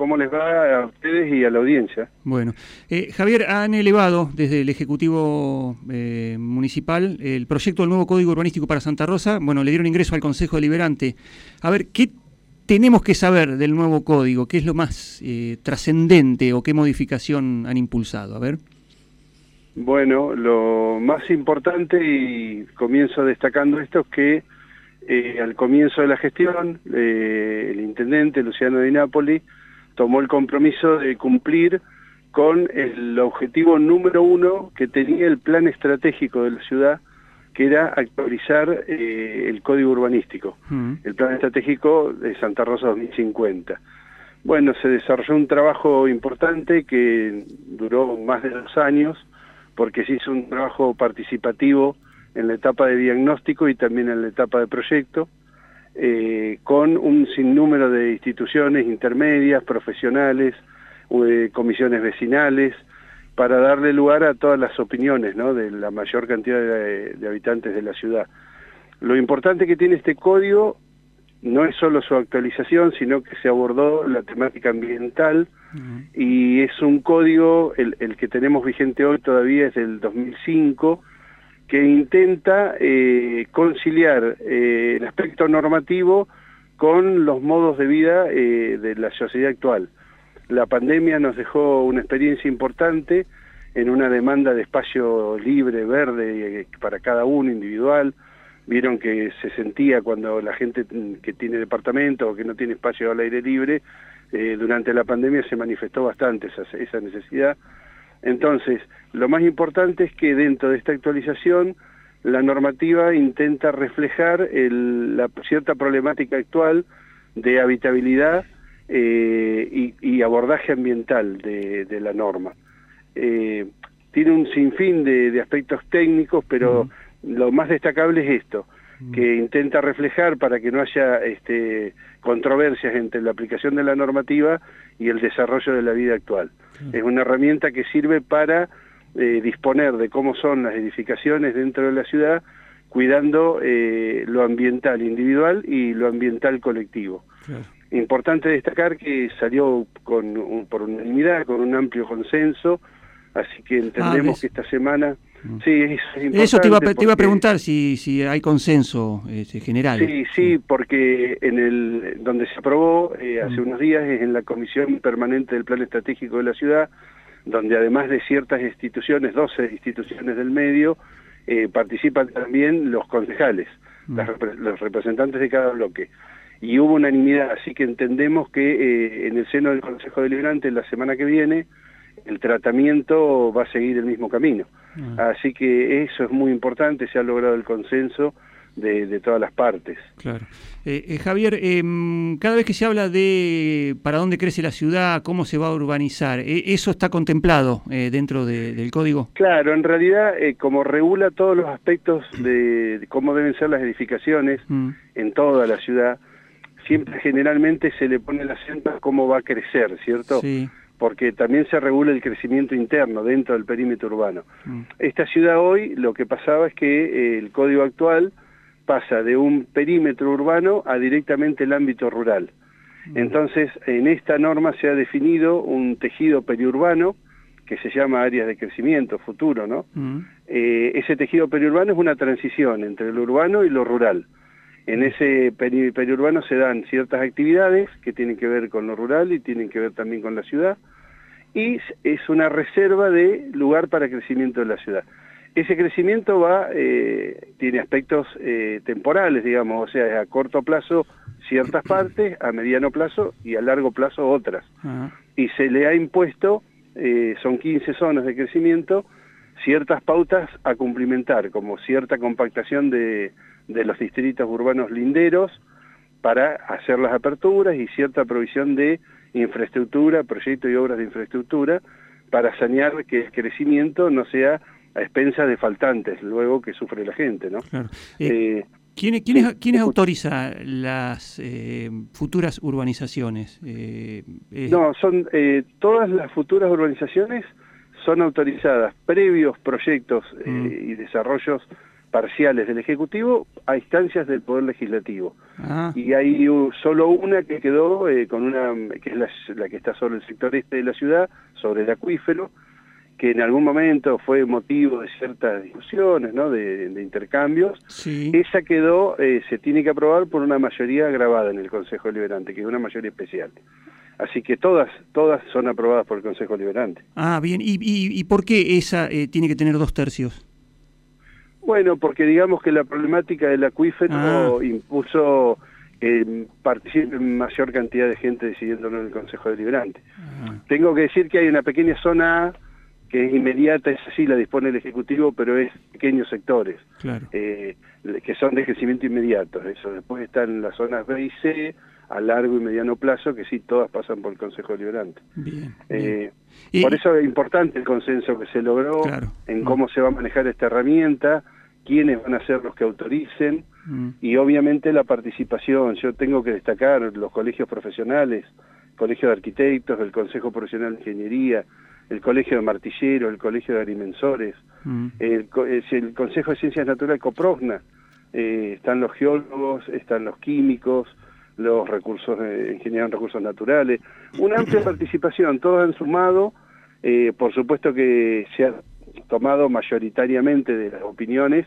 cómo les va a ustedes y a la audiencia. Bueno, eh, Javier, han elevado desde el Ejecutivo eh, Municipal el proyecto del nuevo Código Urbanístico para Santa Rosa. Bueno, le dieron ingreso al Consejo Deliberante. A ver, ¿qué tenemos que saber del nuevo código? ¿Qué es lo más eh, trascendente o qué modificación han impulsado? A ver. Bueno, lo más importante, y comienzo destacando esto, es que eh, al comienzo de la gestión, eh, el intendente Luciano Di Napoli tomó el compromiso de cumplir con el objetivo número uno que tenía el plan estratégico de la ciudad, que era actualizar eh, el código urbanístico, mm. el plan estratégico de Santa Rosa 2050. Bueno, se desarrolló un trabajo importante que duró más de dos años, porque se hizo un trabajo participativo en la etapa de diagnóstico y también en la etapa de proyecto, eh, con un sinnúmero de instituciones intermedias, profesionales, eh, comisiones vecinales, para darle lugar a todas las opiniones ¿no? de la mayor cantidad de, habitantes de la ciudad. Lo importante que tiene este código no es solo su actualización, sino que se abordó la temática ambiental y es un código, el, el, que tenemos vigente hoy todavía es del 2005, que intenta eh, conciliar eh, el aspecto normativo con los modos de vida eh, de la sociedad actual. La pandemia nos dejó una experiencia importante en una demanda de espacio libre, verde, para cada uno, individual. Vieron que se sentía cuando la gente que tiene departamento o que no tiene espacio al aire libre, durante la pandemia se manifestó bastante esa, esa necesidad entonces, lo más importante es que dentro de esta actualización la normativa intenta reflejar la cierta problemática actual de habitabilidad eh, y, abordaje ambiental de, la norma. Eh, tiene un sinfín de, aspectos técnicos, pero lo más destacable es esto, que intenta reflejar para que no haya este, controversias entre la aplicación de la normativa y el desarrollo de la vida actual. Es una herramienta que sirve para eh, disponer de cómo son las edificaciones dentro de la ciudad, cuidando eh, lo ambiental individual y lo ambiental colectivo. Importante destacar que salió con, por unanimidad, con un amplio consenso, así que entendemos ah, que esta semana Mm. Sí, Eso te iba, te iba, a preguntar si, si hay consenso este, general. Sí, sí, porque en el donde se aprobó eh, hace mm. unos días es en la Comisión Permanente del Plan Estratégico de la Ciudad, donde además de ciertas instituciones, 12 instituciones del medio, eh, participan también los concejales, mm. los representantes de cada bloque. Y hubo unanimidad, así que entendemos que eh, en el seno del Consejo Deliberante la semana que viene el tratamiento va a seguir el mismo camino. Ah. Así que eso es muy importante, se ha logrado el consenso de, todas las partes. Claro. Eh, eh, Javier, em, cada vez que se habla de para dónde crece la ciudad, cómo se va a urbanizar, ¿e, ¿eso está contemplado eh, dentro del código? Claro, en realidad, como regula todos los aspectos de, cómo deben ser las edificaciones mm. en toda la ciudad, siempre generalmente se le pone el acento a cómo va a crecer, ¿cierto? Sí porque también se regula el crecimiento interno dentro del perímetro urbano. Mm. Esta ciudad hoy lo que pasaba es que eh, el código actual pasa de un perímetro urbano a directamente el ámbito rural. Mm. Entonces, en esta norma se ha definido un tejido periurbano que se llama áreas de crecimiento futuro, ¿no? Mm. Eh, ese tejido periurbano es una transición entre lo urbano y lo rural. En ese periurbano se dan ciertas actividades que tienen que ver con lo rural y tienen que ver también con la ciudad, y es una reserva de lugar para crecimiento de la ciudad. Ese crecimiento va, eh, tiene aspectos eh, temporales, digamos, o sea, a corto plazo ciertas partes, a mediano plazo y a largo plazo otras. Y se le ha impuesto, eh, son 15 zonas de crecimiento, ciertas pautas a cumplimentar, como cierta compactación de, de los distritos urbanos linderos para hacer las aperturas y cierta provisión de infraestructura, proyectos y obras de infraestructura, para sanear que el crecimiento no sea a expensas de faltantes, luego que sufre la gente, ¿no? Claro. Eh, eh ¿Quién, quién, autoriza las eh, futuras urbanizaciones? Eh, no, son todas las futuras urbanizaciones son autorizadas previos proyectos mm. y desarrollos parciales del Ejecutivo a instancias del Poder Legislativo. Ah. Y hay solo una que quedó, eh, con una que es la, que está sobre el sector este de la ciudad, sobre el acuífero, que en algún momento fue motivo de ciertas discusiones, ¿no? de, intercambios. Esa quedó, eh, se tiene que aprobar por una mayoría grabada en el Consejo Deliberante, que es una mayoría especial. Así que todas, todas son aprobadas por el Consejo Liberante. Ah, bien. ¿Y, y, por qué esa eh, tiene que tener dos tercios? Bueno, porque digamos que la problemática del acuífero ah. impuso que participe mayor cantidad de gente decidiéndolo en el Consejo Deliberante. Ah. Tengo que decir que hay una pequeña zona que es inmediata, es así, la dispone el Ejecutivo, pero es pequeños sectores, eh, que son de crecimiento inmediato. Eso. Después están las zonas B y C, a largo y mediano plazo, que sí, todas pasan por el Consejo Deliberante. Bien, eh, Por eso es importante el consenso que se logró en cómo se va a manejar esta herramienta, quiénes van a ser los que autoricen, mm. y obviamente la participación. Yo tengo que destacar los colegios profesionales, Colegio de Arquitectos, el Consejo Profesional de Ingeniería, el Colegio de Martilleros, el Colegio de Agrimensores, mm. el, el, Consejo de Ciencias Naturales Coprogna, eh, están los geólogos, están los químicos, los recursos, eh, ingeniería en recursos naturales, una amplia participación, todos han sumado, eh, por supuesto que se ha tomado mayoritariamente de las opiniones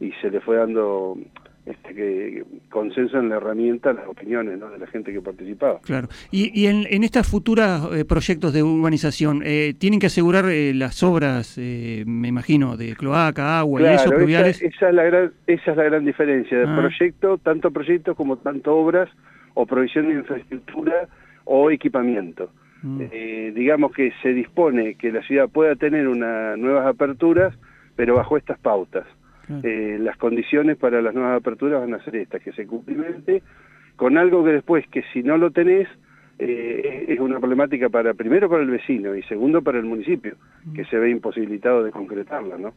y se le fue dando este, que, consenso en la herramienta las opiniones de la gente que participaba. Claro. Y, en, en estos futuros eh, proyectos de urbanización, eh, ¿tienen que asegurar las obras, me imagino, de cloaca, agua y eso, pluviales? Esa, es la gran, esa es la gran diferencia de ah. proyecto, tanto proyectos como tanto obras o provisión de infraestructura o equipamiento. Mm. Eh, digamos que se dispone que la ciudad pueda tener una, nuevas aperturas, pero bajo estas pautas. Eh, las condiciones para las nuevas aperturas van a ser estas, que se cumplimente, con algo que después, que si no lo tenés, eh, es una problemática para primero para el vecino y segundo para el municipio, que se ve imposibilitado de concretarla. ¿no?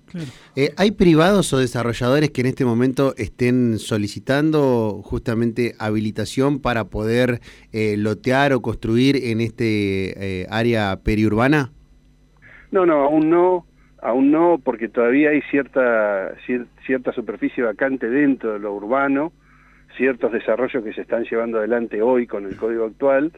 Eh, ¿Hay privados o desarrolladores que en este momento estén solicitando justamente habilitación para poder eh, lotear o construir en este área periurbana? No, no, aún no, aún no, porque todavía hay cierta, cierta superficie vacante dentro de lo urbano, ciertos desarrollos que se están llevando adelante hoy con el código actual,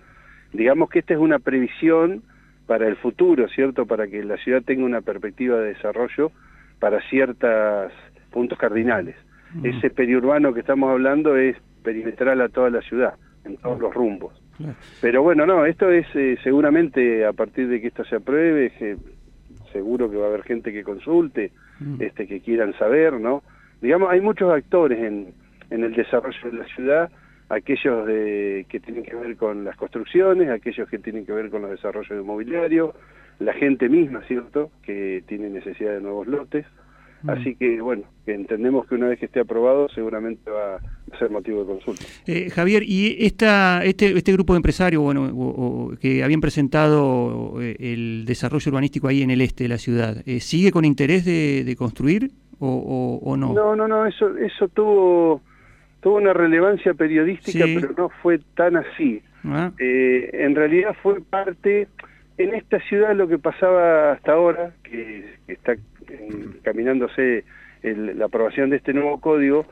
digamos que esta es una previsión para el futuro, ¿cierto? Para que la ciudad tenga una perspectiva de desarrollo para ciertos puntos cardinales. Ese periurbano que estamos hablando es perimetral a toda la ciudad, en todos los rumbos. Pero bueno, no, esto es eh, seguramente a partir de que esto se apruebe, seguro que va a haber gente que consulte, este, que quieran saber, ¿no? Digamos, hay muchos actores en, en el desarrollo de la ciudad aquellos de, que tienen que ver con las construcciones, aquellos que tienen que ver con los desarrollos inmobiliarios, la gente misma, ¿cierto?, que tiene necesidad de nuevos lotes. Mm. Así que, bueno, entendemos que una vez que esté aprobado seguramente va a ser motivo de consulta. Eh, Javier, ¿y esta, este, este grupo de empresarios bueno, que habían presentado eh, el desarrollo urbanístico ahí en el este de la ciudad, eh, sigue con interés de, construir o, o, no? No, no, no, eso, eso tuvo tuvo una relevancia periodística, pero no fue tan así. Ah. Eh, en realidad fue parte, en esta ciudad lo que pasaba hasta ahora, que, está caminándose la aprobación de este nuevo código,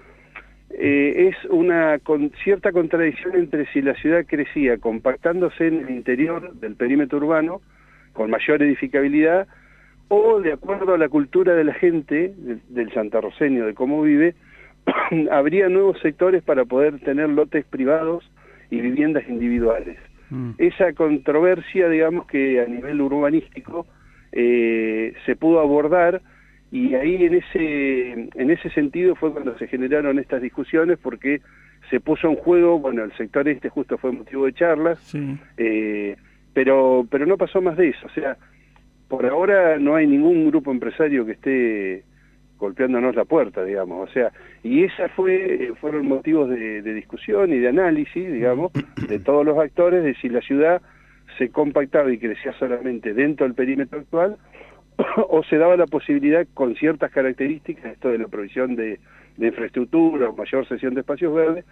eh, es una con, cierta contradicción entre si la ciudad crecía compactándose en el interior del perímetro urbano, con mayor edificabilidad, o de acuerdo a la cultura de la gente, del, del santarroceño, de cómo vive, habría nuevos sectores para poder tener lotes privados y viviendas individuales. Mm. Esa controversia, digamos que a nivel urbanístico eh, se pudo abordar y ahí en ese, en ese sentido fue cuando se generaron estas discusiones porque se puso en juego, bueno, el sector este justo fue motivo de charlas, eh, pero, pero no pasó más de eso, o sea, por ahora no hay ningún grupo empresario que esté golpeándonos la puerta, digamos, o sea, y esa fue, fueron motivos de, discusión y de análisis, digamos, de todos los actores, de si la ciudad se compactaba y crecía solamente dentro del perímetro actual, o se daba la posibilidad con ciertas características, esto de la provisión de, infraestructura o mayor sesión de espacios verdes,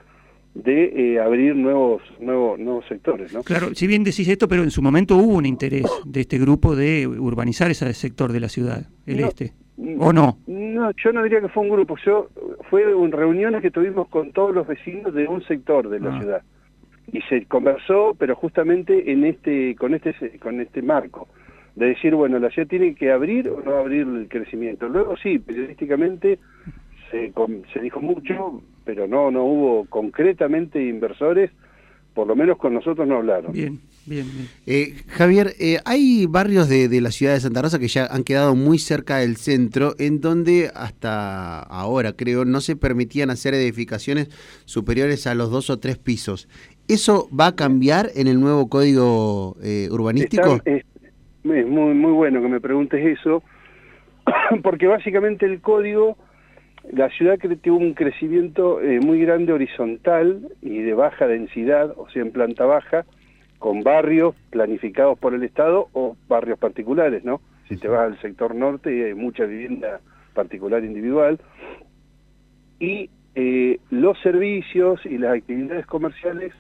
de eh, abrir nuevos, nuevos, nuevos sectores. ¿no? Claro, si bien decís esto, pero en su momento hubo un interés de este grupo de urbanizar ese sector de la ciudad, el este. ¿O no? No, yo no diría que fue un grupo, yo fue un, reuniones que tuvimos con todos los vecinos de un sector de la Ah. ciudad y se conversó, pero justamente en este con este con este marco de decir, bueno, la ciudad tiene que abrir o no abrir el crecimiento. Luego sí, periodísticamente se, se dijo mucho, pero no no hubo concretamente inversores, por lo menos con nosotros no hablaron. Bien, bien, bien. Eh, Javier, eh, hay barrios de, de la ciudad de Santa Rosa que ya han quedado muy cerca del centro, en donde hasta ahora, creo, no se permitían hacer edificaciones superiores a los dos o tres pisos. ¿Eso va a cambiar en el nuevo código eh, urbanístico? Está- es, es muy, muy bueno que me preguntes eso, porque básicamente el código, la ciudad tuvo un crecimiento eh, muy grande horizontal y de baja densidad, o sea, en planta baja, con barrios planificados por el Estado o barrios particulares, ¿no? Si te vas al sector norte hay mucha vivienda particular individual y eh, los servicios y las actividades comerciales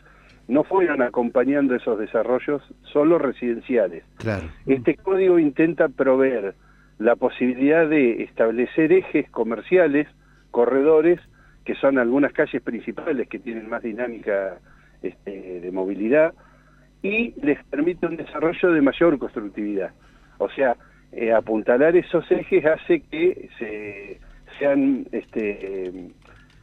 no fueron acompañando esos desarrollos solo residenciales. Claro. Este código intenta proveer la posibilidad de establecer ejes comerciales, corredores, que son algunas calles principales que tienen más dinámica este, de movilidad, y les permite un desarrollo de mayor constructividad. O sea, eh, apuntalar esos ejes hace que se, sean este,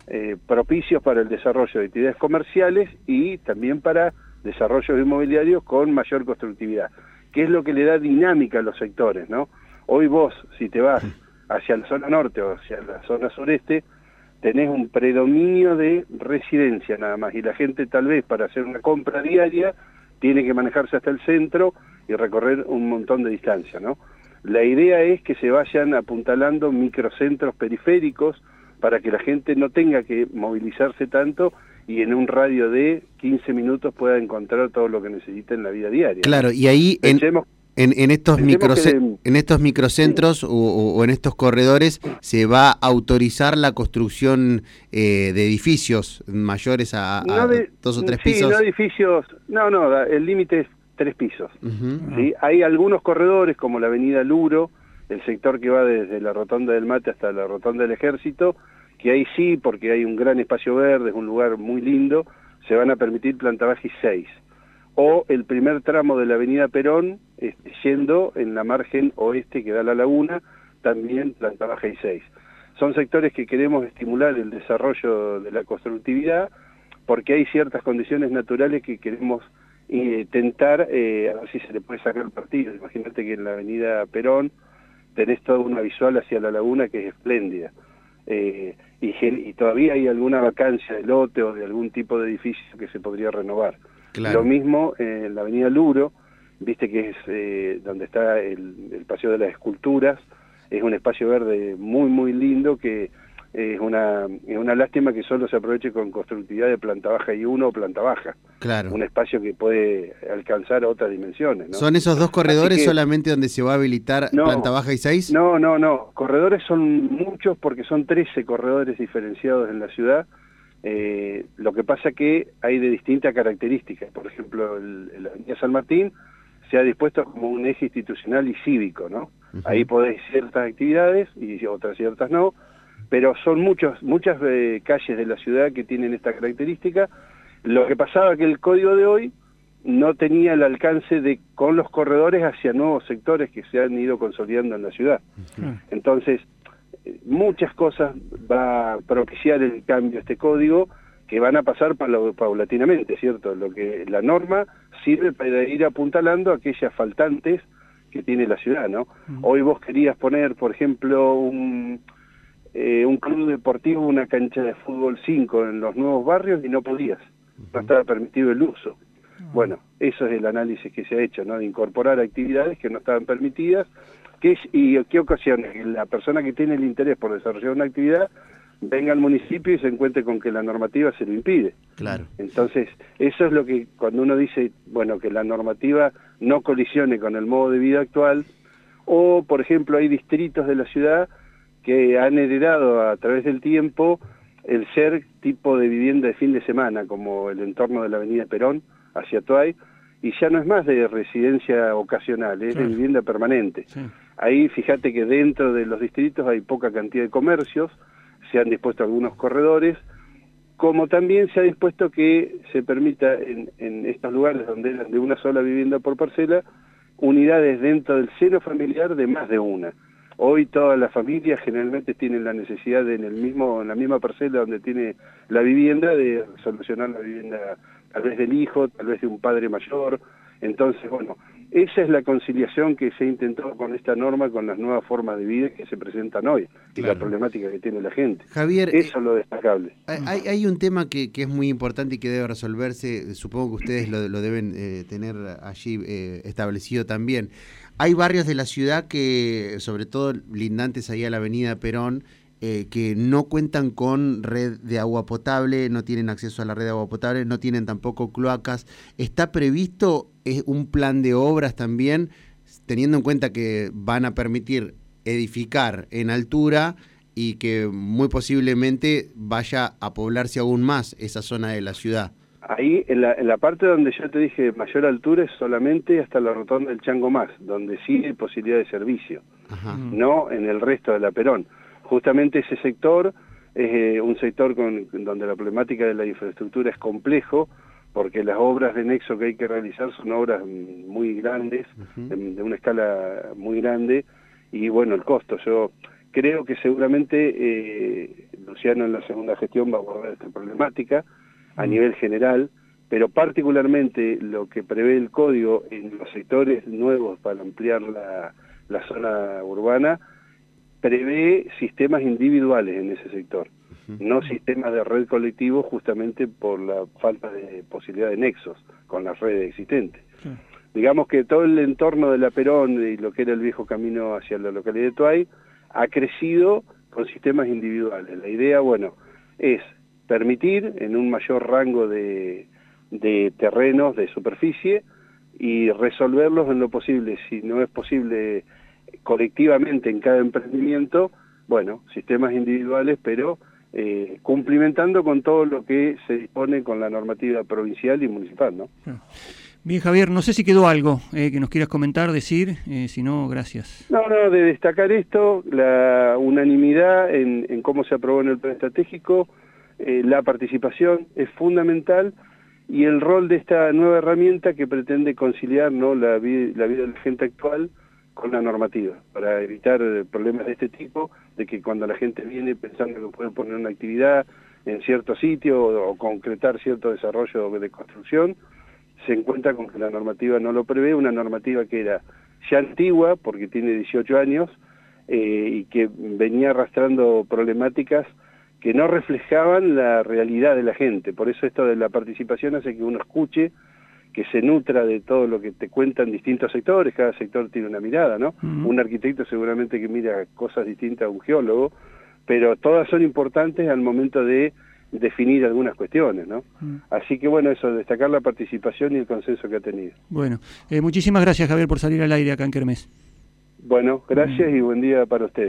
eh, propicios para el desarrollo de actividades comerciales y también para desarrollos inmobiliarios con mayor constructividad, que es lo que le da dinámica a los sectores, ¿no? Hoy vos, si te vas hacia la zona norte o hacia la zona sureste, tenés un predominio de residencia nada más, y la gente tal vez para hacer una compra diaria tiene que manejarse hasta el centro y recorrer un montón de distancia, ¿no? La idea es que se vayan apuntalando microcentros periféricos para que la gente no tenga que movilizarse tanto y en un radio de 15 minutos pueda encontrar todo lo que necesita en la vida diaria. Claro, y ahí en, Pensemos- en, en estos, que- en estos microcentros o, o- o en estos corredores se va a autorizar la construcción eh, de edificios mayores a, a no de- dos o tres sí, pisos. no edificios, no, no, el límite es tres pisos. ¿sí? Hay algunos corredores como la avenida Luro, el sector que va desde la rotonda del Mate hasta la rotonda del Ejército, que ahí sí, porque hay un gran espacio verde, es un lugar muy lindo, se van a permitir planta baja y 6. O el primer tramo de la avenida Perón, este, yendo en la margen oeste que da la laguna, también planta baja y 6. Son sectores que queremos estimular el desarrollo de la constructividad porque hay ciertas condiciones naturales que queremos eh, tentar eh, a ver si se le puede sacar partido. Imagínate que en la avenida Perón tenés toda una visual hacia la laguna que es espléndida. Eh, y todavía hay alguna vacancia de lote o de algún tipo de edificio que se podría renovar. Claro. Lo mismo eh, en la avenida Luro, viste que es eh, donde está el, el Paseo de las Esculturas, es un espacio verde muy, muy lindo que es una, es una lástima que solo se aproveche con constructividad de planta baja y uno o planta baja. Claro. Un espacio que puede alcanzar otras dimensiones. ¿no? ¿Son esos dos corredores que- solamente donde se va a habilitar No. planta baja y seis? No, no, no. Corredores son muchos porque son 13 corredores diferenciados en la ciudad. Eh, lo que pasa que hay de distintas características. Por ejemplo, el, el Avenida San Martín se ha dispuesto como un eje institucional y cívico, ¿no? Ahí podés ciertas actividades y otras ciertas no, pero son muchos, muchas eh, calles de la ciudad que tienen esta característica. Lo que pasaba que el código de hoy no tenía el alcance de con los corredores hacia nuevos sectores que se han ido consolidando en la ciudad. Entonces, muchas cosas va a propiciar el cambio este código que van a pasar paulatinamente, ¿cierto? Lo que la norma sirve para ir apuntalando aquellas faltantes que tiene la ciudad, ¿no? Hoy vos querías poner, por ejemplo, un, eh, un club deportivo, una cancha de fútbol 5 en los nuevos barrios y no podías, no estaba permitido el uso. Bueno, eso es el análisis que se ha hecho, ¿no? De incorporar actividades que no estaban permitidas, es, y qué ocasiona que la persona que tiene el interés por desarrollar una actividad venga al municipio y se encuentre con que la normativa se lo impide. Claro. Entonces, eso es lo que cuando uno dice, bueno, que la normativa no colisione con el modo de vida actual, o, por ejemplo, hay distritos de la ciudad que han heredado a través del tiempo el ser tipo de vivienda de fin de semana, como el entorno de la avenida Perón hacia Tuay, y ya no es más de residencia ocasional, es Claro. de vivienda permanente. Sí. Ahí fíjate que dentro de los distritos hay poca cantidad de comercios, se han dispuesto algunos corredores, como también se ha dispuesto que se permita en, estos lugares donde eran de una sola vivienda por parcela, unidades dentro del seno familiar de más de una. Hoy todas las familias generalmente tienen la necesidad de en el mismo en la misma parcela donde tiene la vivienda de solucionar la vivienda tal vez del hijo, tal vez de un padre mayor. Entonces, bueno, esa es la conciliación que se intentó con esta norma, con las nuevas formas de vida que se presentan hoy y la problemática que tiene la gente. Javier, eso es lo destacable. Hay, hay un tema que, que, es muy importante y que debe resolverse, supongo que ustedes lo, lo deben eh, tener allí eh, establecido también. Hay barrios de la ciudad que, sobre todo lindantes ahí a la avenida Perón, eh, que no cuentan con red de agua potable, no tienen acceso a la red de agua potable, no tienen tampoco cloacas. ¿Está previsto eh, un plan de obras también, teniendo en cuenta que van a permitir edificar en altura y que muy posiblemente vaya a poblarse aún más esa zona de la ciudad? Ahí, en la, en la parte donde yo te dije mayor altura es solamente hasta la rotonda del Chango Más, donde sí hay posibilidad de servicio, Ajá. no en el resto de la Perón justamente ese sector es eh, un sector con, donde la problemática de la infraestructura es complejo, porque las obras de nexo que hay que realizar son obras muy grandes, uh -huh. de, de, una escala muy grande, y bueno, el costo. Yo creo que seguramente eh, Luciano en la segunda gestión va a abordar esta problemática a uh -huh. nivel general, pero particularmente lo que prevé el código en los sectores nuevos para ampliar la, la zona urbana, prevé sistemas individuales en ese sector, uh -huh. no sistemas de red colectivo justamente por la falta de posibilidad de nexos con las redes existentes. Uh -huh. Digamos que todo el entorno de la Perón y lo que era el viejo camino hacia la localidad de Tuay ha crecido con sistemas individuales. La idea, bueno, es permitir en un mayor rango de, de terrenos, de superficie, y resolverlos en lo posible. Si no es posible colectivamente en cada emprendimiento, bueno, sistemas individuales, pero eh, cumplimentando con todo lo que se dispone con la normativa provincial y municipal, ¿no? Bien, Javier, no sé si quedó algo eh, que nos quieras comentar, decir, eh, si no, gracias. No, no, de destacar esto, la unanimidad en, en cómo se aprobó en el plan estratégico, eh, la participación es fundamental y el rol de esta nueva herramienta que pretende conciliar ¿no? la vida de la gente actual con la normativa, para evitar problemas de este tipo, de que cuando la gente viene pensando que puede poner una actividad en cierto sitio o, concretar cierto desarrollo de construcción, se encuentra con que la normativa no lo prevé, una normativa que era ya antigua, porque tiene 18 años, eh, y que venía arrastrando problemáticas que no reflejaban la realidad de la gente. Por eso esto de la participación hace que uno escuche, que se nutra de todo lo que te cuentan distintos sectores, cada sector tiene una mirada, ¿no? Uh -huh. Un arquitecto seguramente que mira cosas distintas a un geólogo, pero todas son importantes al momento de definir algunas cuestiones, ¿no? Así que bueno, eso, destacar la participación y el consenso que ha tenido. Bueno, eh, muchísimas gracias Javier por salir al aire acá en Kermés. Bueno, gracias y buen día para usted.